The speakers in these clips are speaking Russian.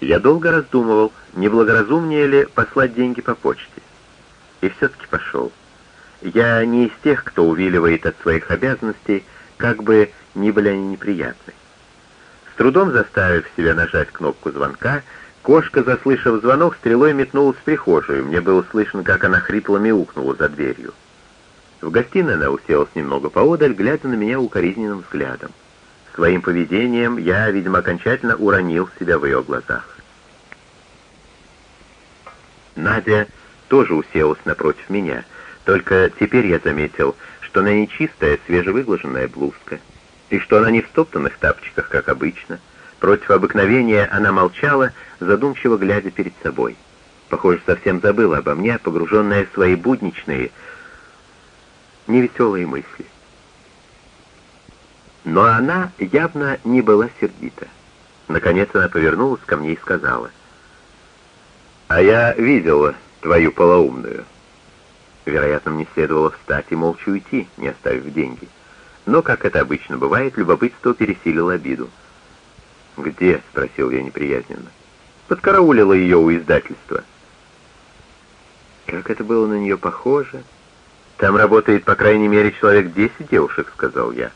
Я долго раздумывал, не благоразумнее ли послать деньги по почте. И все-таки пошел. Я не из тех, кто увиливает от своих обязанностей, как бы ни были они неприятны. С трудом заставив себя нажать кнопку звонка, кошка, заслышав звонок, стрелой метнулась в прихожую. Мне было слышно, как она хрипло мяукнула за дверью. В гостиной она уселась немного поодаль, глядя на меня укоризненным взглядом. Своим поведением я, видимо, окончательно уронил себя в ее глазах. Надя тоже уселась напротив меня, только теперь я заметил, что она не чистая, свежевыглаженная блузка, и что она не в стоптанных тапочках, как обычно. Против обыкновения она молчала, задумчиво глядя перед собой. Похоже, совсем забыла обо мне, погруженная в свои будничные, невеселые мысли. Но она явно не была сердита. Наконец она повернулась ко мне и сказала, «А я видела твою полоумную». Вероятно, мне следовало встать и молча уйти, не оставив деньги. Но, как это обычно бывает, любопытство пересилило обиду. «Где?» — спросил я неприязненно. «Подкараулила ее у издательства». Как это было на нее похоже. «Там работает, по крайней мере, человек десять девушек», — сказал я.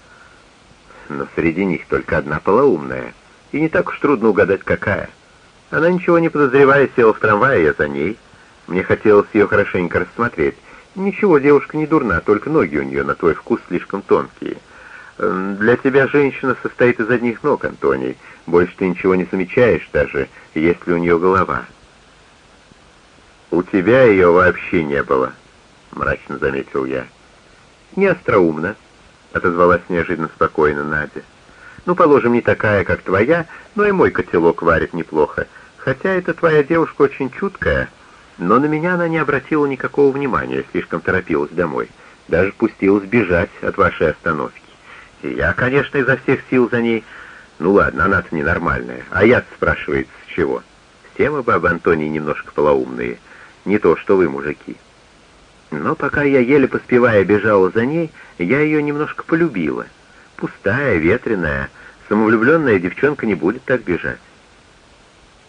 «Но среди них только одна полоумная, и не так уж трудно угадать, какая. Она, ничего не подозревая, села в трамвай, я за ней. Мне хотелось ее хорошенько рассмотреть. Ничего, девушка не дурна, только ноги у нее на твой вкус слишком тонкие. Для тебя женщина состоит из одних ног, Антоний. Больше ты ничего не замечаешь, даже если у нее голова». «У тебя ее вообще не было», — мрачно заметил я. «Не остроумно», — отозвалась неожиданно спокойно Надя. «Ну, положим, не такая, как твоя, но и мой котелок варит неплохо. Хотя эта твоя девушка очень чуткая, но на меня она не обратила никакого внимания, слишком торопилась домой. Даже пустилась бежать от вашей остановки. И я, конечно, изо всех сил за ней... Ну ладно, она-то ненормальная. А я спрашивает, с чего? Все мы, бабы Антонии, немножко полоумные. Не то, что вы, мужики». Но пока я еле поспевая бежала за ней, я ее немножко полюбила. Пустая, ветреная, самовлюбленная девчонка не будет так бежать.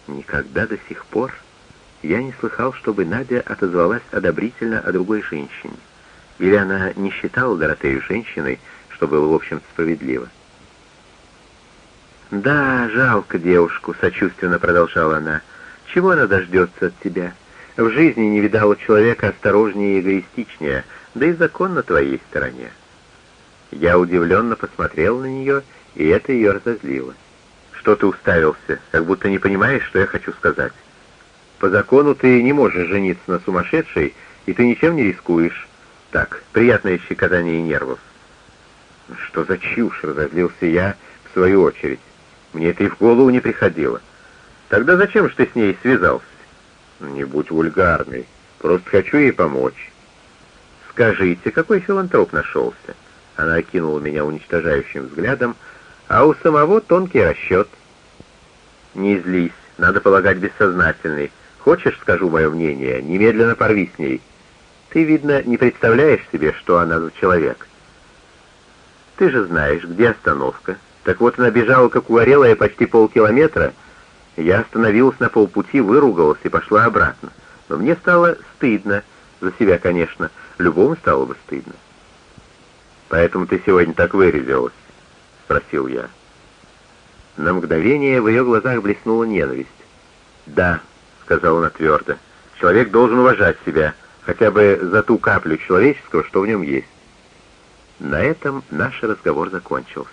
Никогда до сих пор я не слыхал, чтобы Надя отозвалась одобрительно о другой женщине. Или она не считала Доротею женщиной, что было, в общем справедливо. «Да, жалко девушку», — сочувственно продолжала она. «Чего она дождется от тебя?» В жизни не видала человека осторожнее и эгоистичнее, да и закон на твоей стороне. Я удивленно посмотрел на нее, и это ее разозлило. Что ты уставился, как будто не понимаешь, что я хочу сказать. По закону ты не можешь жениться на сумасшедшей, и ты ничем не рискуешь. Так, приятное щекотание нервов. Что за чушь, разозлился я в свою очередь. Мне это и в голову не приходило. Тогда зачем же ты с ней связался? Не будь вульгарной. Просто хочу ей помочь. Скажите, какой филантроп нашелся? Она окинула меня уничтожающим взглядом, а у самого тонкий расчет. Не злись, надо полагать бессознательный. Хочешь, скажу мое мнение, немедленно порви с ней. Ты, видно, не представляешь себе, что она за человек. Ты же знаешь, где остановка. Так вот она бежала, как угорелая, почти полкилометра — я остановилась на полпути, выругалась и пошла обратно. Но мне стало стыдно, за себя, конечно, любому стало бы стыдно. «Поэтому ты сегодня так вырядилась?» — спросил я. На мгновение в ее глазах блеснула ненависть. «Да», — сказала она твердо, — «человек должен уважать себя, хотя бы за ту каплю человеческого, что в нем есть». На этом наш разговор закончился.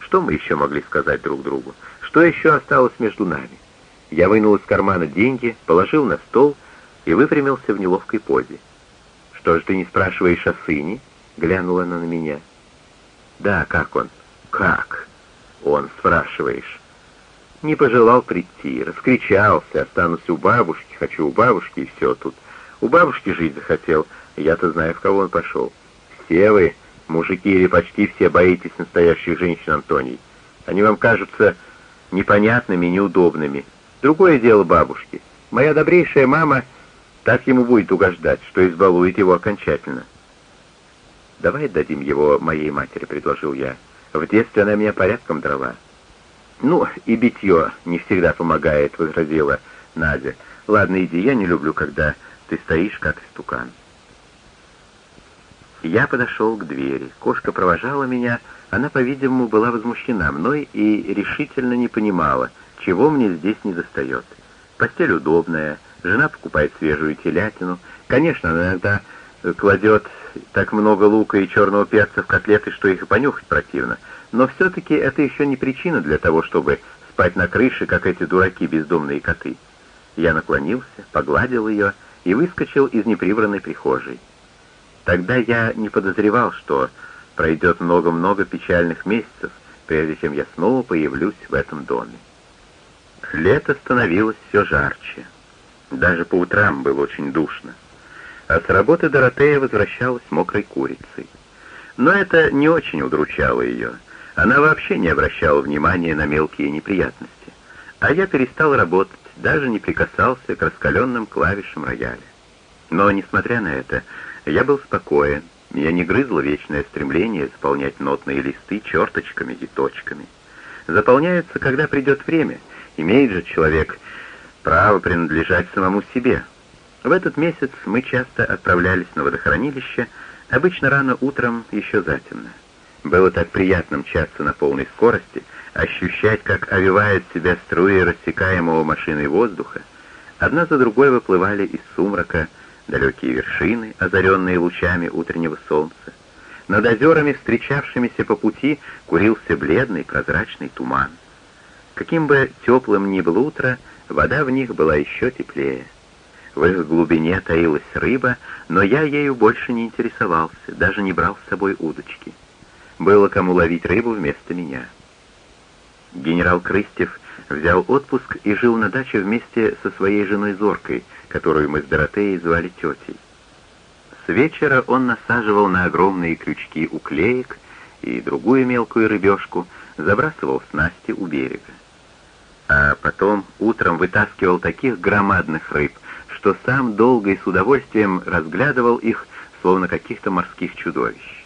Что мы еще могли сказать друг другу? Что еще осталось между нами? Я вынул из кармана деньги, положил на стол и выпрямился в неловкой позе. «Что же ты не спрашиваешь о сыне?» — глянула она на меня. «Да, как он?» «Как?» «Он, спрашиваешь». Не пожелал прийти, раскричался, останусь у бабушки, хочу у бабушки, и все тут. У бабушки жить захотел, я-то знаю, в кого он пошел. Все вы, мужики или почти все, боитесь настоящих женщин, Антоний. Они вам кажутся непонятными, неудобными. Другое дело бабушки. Моя добрейшая мама так ему будет угождать, что избалует его окончательно. «Давай дадим его моей матери», — предложил я. «В детстве она меня порядком драла». «Ну, и битье не всегда помогает», — возразила Надя. «Ладно, иди, я не люблю, когда ты стоишь, как истукан». Я подошел к двери. Кошка провожала меня. Она, по-видимому, была возмущена мной и решительно не понимала, чего мне здесь не достает. Постель удобная, жена покупает свежую телятину. Конечно, она иногда кладет так много лука и черного перца в котлеты, что их понюхать противно. Но все-таки это еще не причина для того, чтобы спать на крыше, как эти дураки бездомные коты. Я наклонился, погладил ее и выскочил из неприбранной прихожей. Тогда я не подозревал, что пройдет много-много печальных месяцев, прежде чем я снова появлюсь в этом доме. Лето становилось все жарче. Даже по утрам было очень душно. А с работы Доротея возвращалась мокрой курицей. Но это не очень удручало ее. Она вообще не обращала внимания на мелкие неприятности. А я перестал работать, даже не прикасался к раскаленным клавишам рояля. Но, несмотря на это, я был спокоен, меня не грызло вечное стремление заполнять нотные листы черточками и точками. Заполняются, когда придет время. Имеет же человек право принадлежать самому себе. В этот месяц мы часто отправлялись на водохранилище, обычно рано утром, еще затемно. Было так приятно мчаться на полной скорости, ощущать, как овивают себя струи рассекаемого машиной воздуха. Одна за другой выплывали из сумрака далекие вершины, озаренные лучами утреннего солнца. Над озерами, встречавшимися по пути, курился бледный прозрачный туман. Каким бы теплым ни было утро, вода в них была еще теплее. В их глубине таилась рыба, но я ею больше не интересовался, даже не брал с собой удочки. Было кому ловить рыбу вместо меня. Генерал Крыстев взял отпуск и жил на даче вместе со своей женой Зоркой, которую мы с Доротеей звали тетей. С вечера он насаживал на огромные крючки уклеек и другую мелкую рыбешку, забрасывал снасти у берега. А потом утром вытаскивал таких громадных рыб, что сам долго и с удовольствием разглядывал их, словно каких-то морских чудовищ.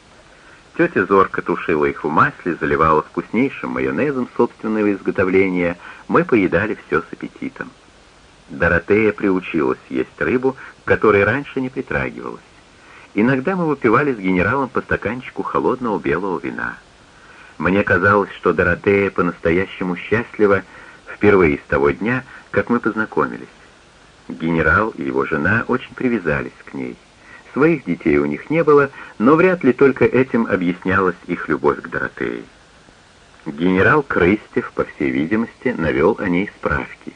Тетя зорко тушила их в масле, заливала вкуснейшим майонезом собственного изготовления, мы поедали все с аппетитом. Доротея приучилась есть рыбу, которой раньше не притрагивалась. Иногда мы выпивали с генералом по стаканчику холодного белого вина. Мне казалось, что Доротея по-настоящему счастлива впервые с того дня, как мы познакомились. Генерал и его жена очень привязались к ней. Своих детей у них не было, но вряд ли только этим объяснялась их любовь к Доротее. Генерал Крыстев, по всей видимости, навел о ней справки.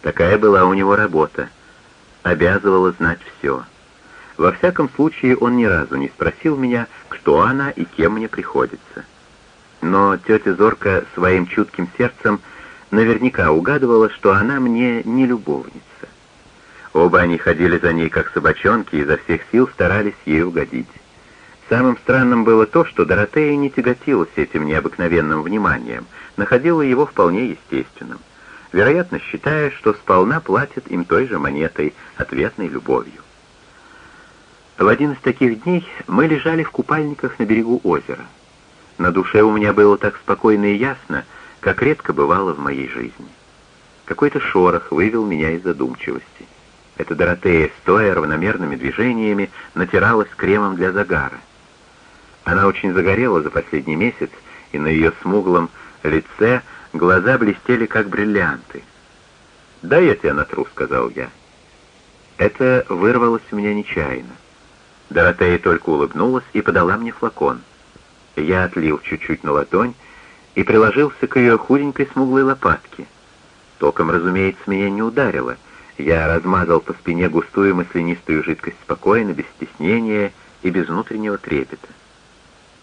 Такая была у него работа. Обязывала знать все. Во всяком случае, он ни разу не спросил меня, кто она и кем мне приходится. Но тетя Зорка своим чутким сердцем наверняка угадывала, что она мне не любовница. Оба они ходили за ней как собачонки и изо всех сил старались ей угодить. Самым странным было то, что Доротея не тяготилась этим необыкновенным вниманием, находила его вполне естественным вероятно, считая, что сполна платит им той же монетой, ответной любовью. В один из таких дней мы лежали в купальниках на берегу озера. На душе у меня было так спокойно и ясно, как редко бывало в моей жизни. Какой-то шорох вывел меня из задумчивости. Эта Доротея, стоя равномерными движениями, натиралась кремом для загара. Она очень загорела за последний месяц, и на ее смуглом лице Глаза блестели, как бриллианты. «Дай я тебя натру», — сказал я. Это вырвалось у меня нечаянно. Доротея только улыбнулась и подала мне флакон. Я отлил чуть-чуть на ладонь и приложился к ее худенькой смуглой лопатке. Током, разумеется, меня не ударило. Я размазал по спине густую маслянистую жидкость спокойно, без стеснения и без внутреннего трепета.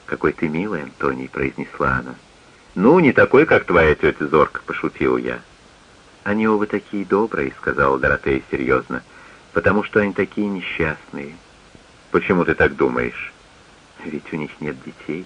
«Какой ты милый, Антоний», — произнесла она. «Ну, не такой, как твоя тетя Зорка», — пошутил я. «Они оба такие добрые», — сказала Доротея серьезно, «потому что они такие несчастные». «Почему ты так думаешь?» «Ведь у них нет детей».